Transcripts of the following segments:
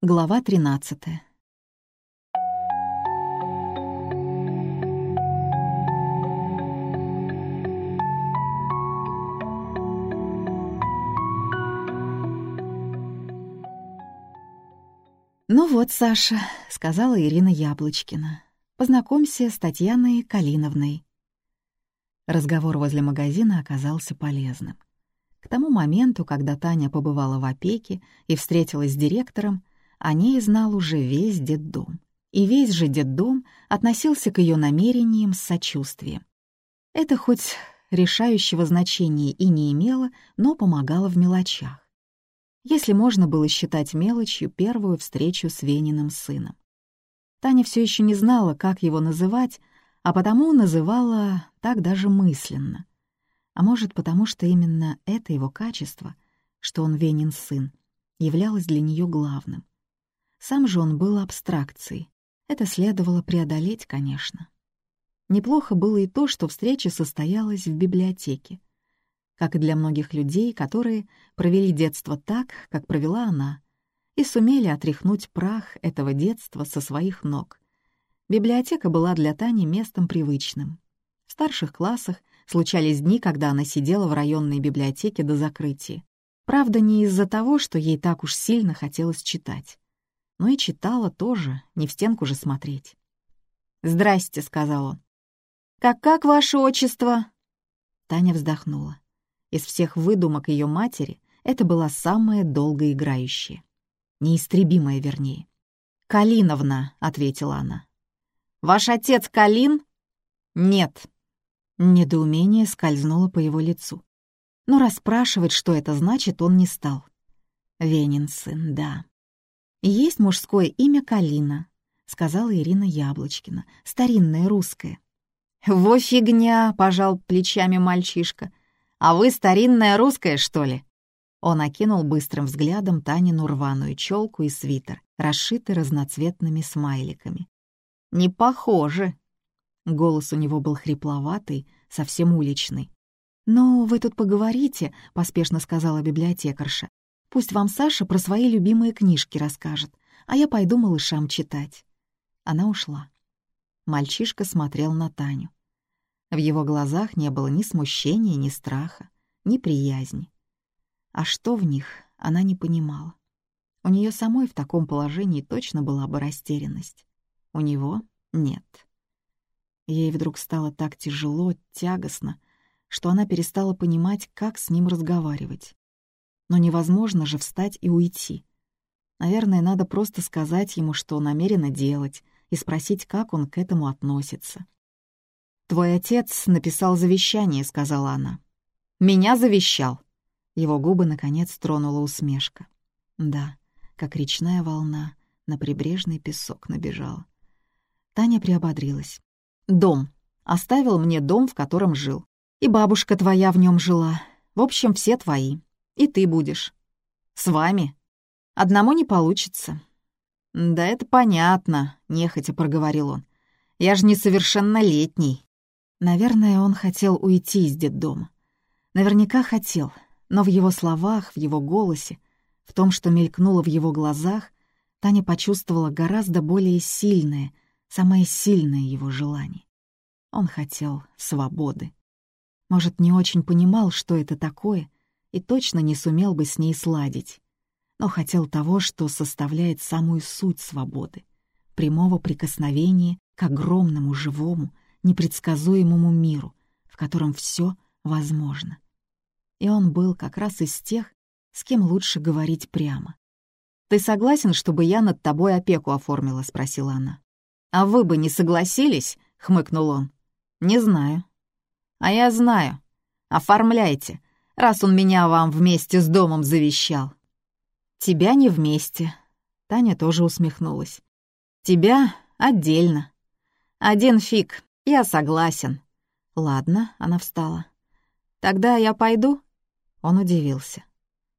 Глава 13. «Ну вот, Саша», — сказала Ирина Яблочкина, — «познакомься с Татьяной Калиновной». Разговор возле магазина оказался полезным. К тому моменту, когда Таня побывала в опеке и встретилась с директором, о ней знал уже весь детдом. И весь же детдом относился к ее намерениям с сочувствием. Это хоть решающего значения и не имело, но помогало в мелочах. Если можно было считать мелочью первую встречу с Вениным сыном. Таня все еще не знала, как его называть, а потому называла так даже мысленно. А может, потому что именно это его качество, что он Венин сын, являлось для нее главным. Сам же он был абстракцией. Это следовало преодолеть, конечно. Неплохо было и то, что встреча состоялась в библиотеке. Как и для многих людей, которые провели детство так, как провела она, и сумели отряхнуть прах этого детства со своих ног. Библиотека была для Тани местом привычным. В старших классах случались дни, когда она сидела в районной библиотеке до закрытия. Правда, не из-за того, что ей так уж сильно хотелось читать но и читала тоже, не в стенку же смотреть. «Здрасте», — сказал он. «Как-как ваше отчество?» Таня вздохнула. Из всех выдумок ее матери это была самая долгоиграющая. Неистребимая, вернее. «Калиновна», — ответила она. «Ваш отец Калин?» «Нет». Недоумение скользнуло по его лицу. Но расспрашивать, что это значит, он не стал. Венин сын, да. «Есть мужское имя Калина», — сказала Ирина Яблочкина, старинное русское. «Во фигня!» — пожал плечами мальчишка. «А вы старинная русская, что ли?» Он окинул быстрым взглядом Танину рваную челку и свитер, расшитый разноцветными смайликами. «Не похоже!» Голос у него был хрипловатый, совсем уличный. «Ну, вы тут поговорите», — поспешно сказала библиотекарша. Пусть вам Саша про свои любимые книжки расскажет, а я пойду малышам читать». Она ушла. Мальчишка смотрел на Таню. В его глазах не было ни смущения, ни страха, ни приязни. А что в них, она не понимала. У нее самой в таком положении точно была бы растерянность. У него — нет. Ей вдруг стало так тяжело, тягостно, что она перестала понимать, как с ним разговаривать. Но невозможно же встать и уйти. Наверное, надо просто сказать ему, что намерена делать, и спросить, как он к этому относится. «Твой отец написал завещание», — сказала она. «Меня завещал». Его губы, наконец, тронула усмешка. Да, как речная волна на прибрежный песок набежала. Таня приободрилась. «Дом. Оставил мне дом, в котором жил. И бабушка твоя в нем жила. В общем, все твои. И ты будешь. С вами. Одному не получится. Да это понятно, нехотя проговорил он. Я же несовершеннолетний. Наверное, он хотел уйти из детдома. Наверняка хотел, но в его словах, в его голосе, в том, что мелькнуло в его глазах, Таня почувствовала гораздо более сильное, самое сильное его желание. Он хотел свободы. Может, не очень понимал, что это такое, и точно не сумел бы с ней сладить, но хотел того, что составляет самую суть свободы — прямого прикосновения к огромному, живому, непредсказуемому миру, в котором все возможно. И он был как раз из тех, с кем лучше говорить прямо. «Ты согласен, чтобы я над тобой опеку оформила?» — спросила она. «А вы бы не согласились?» — хмыкнул он. «Не знаю». «А я знаю. Оформляйте раз он меня вам вместе с домом завещал». «Тебя не вместе», — Таня тоже усмехнулась. «Тебя отдельно. Один фиг, я согласен». «Ладно», — она встала. «Тогда я пойду?» Он удивился.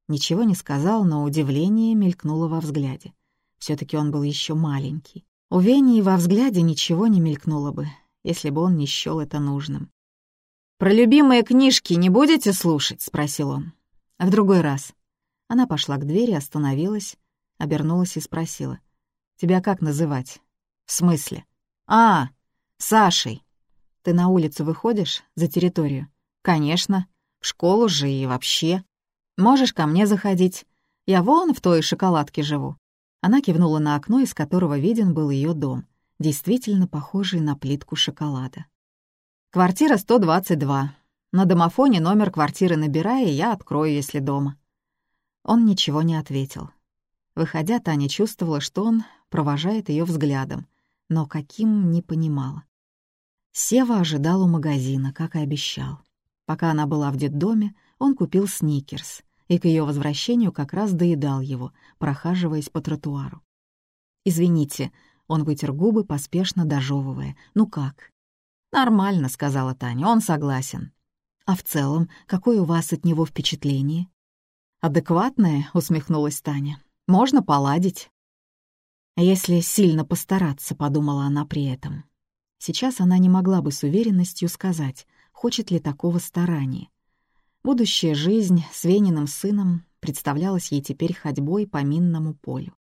Ничего не сказал, но удивление мелькнуло во взгляде. все таки он был еще маленький. У Вени во взгляде ничего не мелькнуло бы, если бы он не счёл это нужным. «Про любимые книжки не будете слушать?» — спросил он. «В другой раз». Она пошла к двери, остановилась, обернулась и спросила. «Тебя как называть?» «В смысле?» «А, Сашей. Ты на улицу выходишь, за территорию?» «Конечно. В школу же и вообще. Можешь ко мне заходить. Я вон в той шоколадке живу». Она кивнула на окно, из которого виден был ее дом, действительно похожий на плитку шоколада. «Квартира 122. На домофоне номер квартиры набирай, и я открою, если дома». Он ничего не ответил. Выходя, Таня чувствовала, что он провожает ее взглядом, но каким — не понимала. Сева ожидал у магазина, как и обещал. Пока она была в детдоме, он купил сникерс, и к ее возвращению как раз доедал его, прохаживаясь по тротуару. «Извините», — он вытер губы, поспешно дожевывая. «Ну как?» «Нормально», — сказала Таня, — «он согласен». «А в целом, какое у вас от него впечатление?» «Адекватное», — усмехнулась Таня. «Можно поладить». «Если сильно постараться», — подумала она при этом. Сейчас она не могла бы с уверенностью сказать, хочет ли такого старания. Будущая жизнь с Вениным сыном представлялась ей теперь ходьбой по минному полю.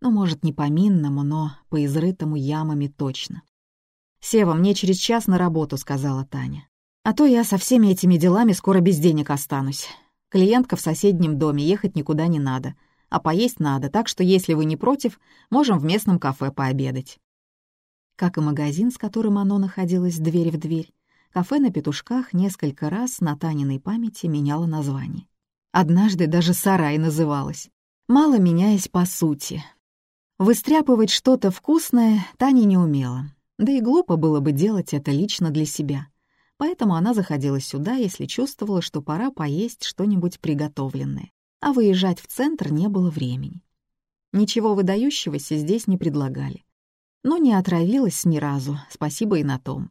Ну, может, не по минному, но по изрытому ямами точно. «Сева, мне через час на работу», — сказала Таня. «А то я со всеми этими делами скоро без денег останусь. Клиентка в соседнем доме, ехать никуда не надо. А поесть надо, так что, если вы не против, можем в местном кафе пообедать». Как и магазин, с которым оно находилось дверь в дверь, кафе на Петушках несколько раз на Таниной памяти меняло название. Однажды даже «Сарай» называлось, мало меняясь по сути. Выстряпывать что-то вкусное Таня не умела, да и глупо было бы делать это лично для себя — поэтому она заходила сюда, если чувствовала, что пора поесть что-нибудь приготовленное, а выезжать в центр не было времени. Ничего выдающегося здесь не предлагали. Но не отравилась ни разу, спасибо и на том.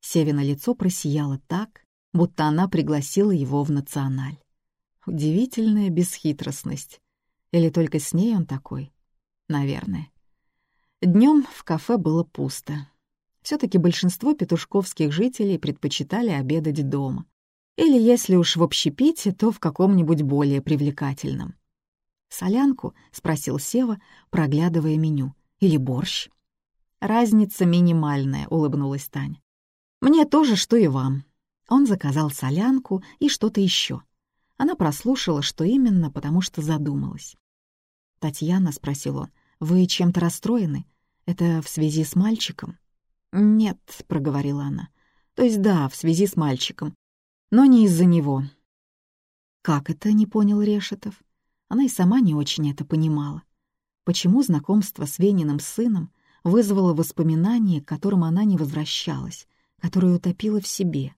Севина лицо просияло так, будто она пригласила его в националь. Удивительная бесхитростность. Или только с ней он такой? Наверное. Днем в кафе было пусто все таки большинство петушковских жителей предпочитали обедать дома. Или, если уж в общепите, то в каком-нибудь более привлекательном. «Солянку?» — спросил Сева, проглядывая меню. «Или борщ?» «Разница минимальная», — улыбнулась Таня. «Мне тоже, что и вам». Он заказал солянку и что-то еще. Она прослушала, что именно, потому что задумалась. «Татьяна», — спросил он, — «вы чем-то расстроены? Это в связи с мальчиком?» «Нет», — проговорила она. «То есть да, в связи с мальчиком. Но не из-за него». «Как это?» — не понял Решетов. Она и сама не очень это понимала. Почему знакомство с Вениным сыном вызвало воспоминания, к которым она не возвращалась, которые утопила в себе?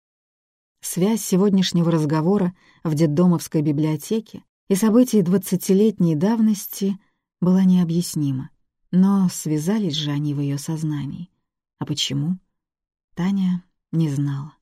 Связь сегодняшнего разговора в детдомовской библиотеке и событий двадцатилетней давности была необъяснима, но связались же они в ее сознании. А почему? Таня не знала.